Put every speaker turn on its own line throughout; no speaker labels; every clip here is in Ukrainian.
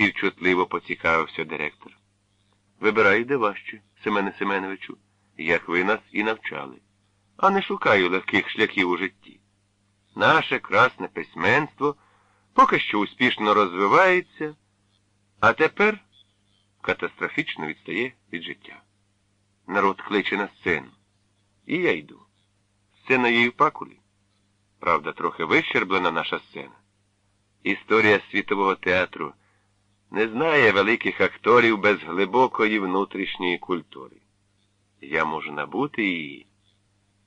співчутливо поцікавився директор. Вибирай, де важче, Семене Семеновичу, як ви нас і навчали, а не шукаю легких шляхів у житті. Наше красне письменство поки що успішно розвивається, а тепер катастрофічно відстає від життя. Народ кличе на сцену. І я йду. Сцена її в пакулі. Правда, трохи вищерблена наша сцена. Історія світового театру не знає великих акторів без глибокої внутрішньої культури. Я можу набути її.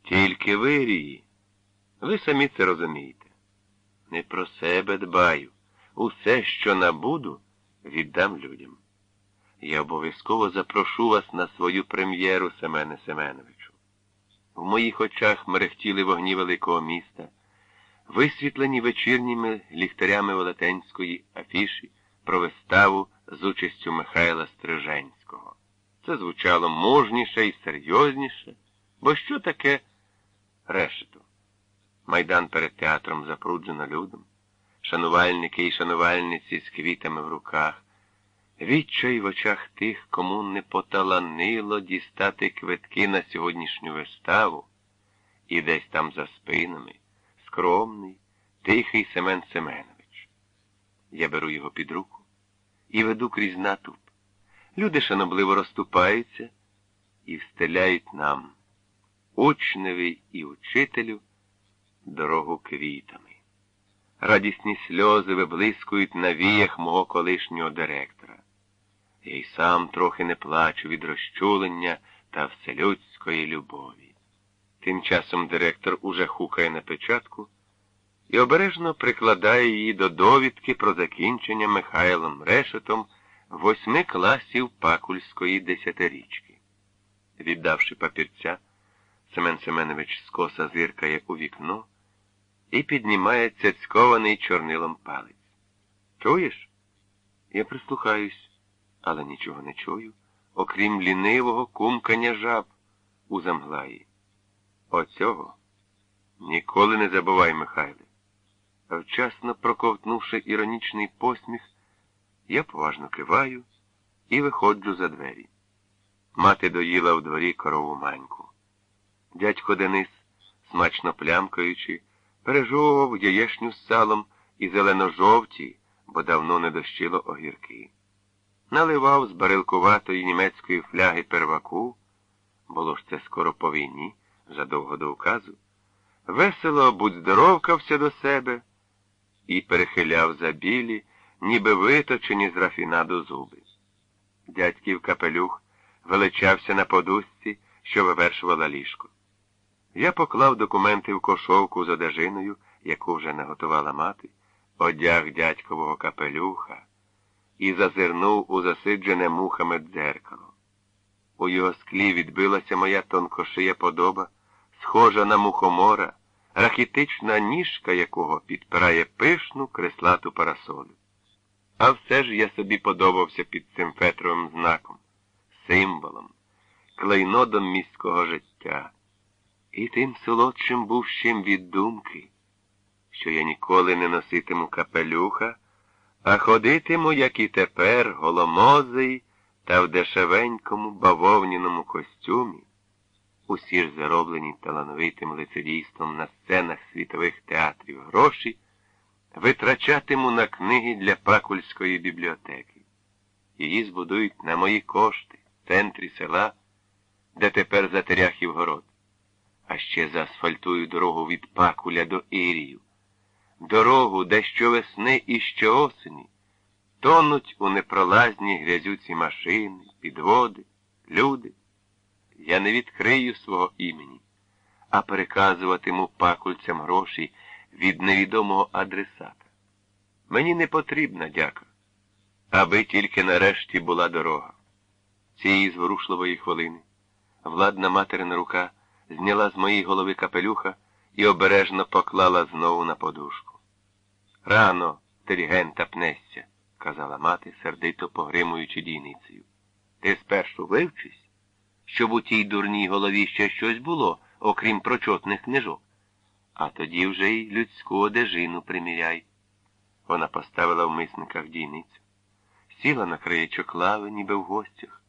Тільки ви, Рії. Ви самі це розумієте. Не про себе дбаю. Усе, що набуду, віддам людям. Я обов'язково запрошу вас на свою прем'єру, Семене Семеновичу. В моїх очах мерехтіли вогні великого міста, висвітлені вечірніми ліхтарями велетенської афіші про виставу з участю Михайла Стриженського. Це звучало мужніше і серйозніше, бо що таке решето? Майдан перед театром запруджено людом, шанувальники і шанувальниці з квітами в руках, відчай в очах тих, кому не поталанило дістати квитки на сьогоднішню виставу, і десь там за спинами скромний, тихий Семен Семенович. Я беру його під руку і веду крізь натовп. Люди шанобливо розступаються і встеляють нам, учневі і учителю, дорогу квітами. Радісні сльози виблискують на віях мого колишнього директора. Я й сам трохи не плачу від розчулення та вселюдської любові. Тим часом директор уже хукає на печатку і обережно прикладає її до довідки про закінчення Михайлом Решетом восьми класів Пакульської десятирічки. Віддавши папірця, Семен Семенович скоса зиркає у вікно і піднімає цяцькований чорнилом палець. Чуєш? Я прислухаюсь, але нічого не чую, окрім лінивого кумкання жаб у замглаї. Оцього ніколи не забувай, Михайле. Вчасно проковтнувши іронічний посміх, я поважно киваю і виходжу за двері. Мати доїла в дворі корову маньку. Дядько Денис, смачно плямкаючи, пережовував яєшню з салом і зелено-жовті, бо давно не дощило огірки. Наливав з барилкуватої німецької фляги перваку, було ж це скоро по війні, задовго до указу, весело будь здоровкався до себе і перехиляв за білі, ніби виточені з рафінаду зуби. Дядьків капелюх величався на подушці, що вивершувала ліжко. Я поклав документи в кошовку з одежиною, яку вже наготувала мати, одяг дядькового капелюха і зазирнув у засиджене мухами дзеркало. У його склі відбилася моя тонкошия подоба, схожа на мухомора, рахітична ніжка якого підпирає пишну креслату парасолю. А все ж я собі подобався під цим фетровим знаком, символом, клейнодом міського життя. І тим солодшим був щим від думки, що я ніколи не носитиму капелюха, а ходитиму, як і тепер, голомозий та в дешевенькому бавовняному костюмі, усі ж зароблені талановитим лицедійством на сценах світових театрів гроші, витрачатиму на книги для Пакульської бібліотеки. Її збудують на мої кошти в центрі села, де тепер затеряхів город. А ще заасфальтую дорогу від Пакуля до Ірію. Дорогу, де щовесни і щоосені тонуть у непролазній грязюці машини, підводи, люди. Я не відкрию свого імені, а переказуватиму пакульцям гроші від невідомого адресата. Мені не потрібна дяка, аби тільки нарешті була дорога. Цієї зворушливої хвилини владна материна рука зняла з моєї голови капелюха і обережно поклала знову на подушку. Рано, диригента пнесся, казала мати, сердито погримуючи дійницею. Ти спершу вивчись, щоб у тій дурній голові ще щось було, окрім прочотних книжок. А тоді вже й людську одежину приміряй. Вона поставила в мисниках дійницю, сіла на краєчок лави, ніби в гостях,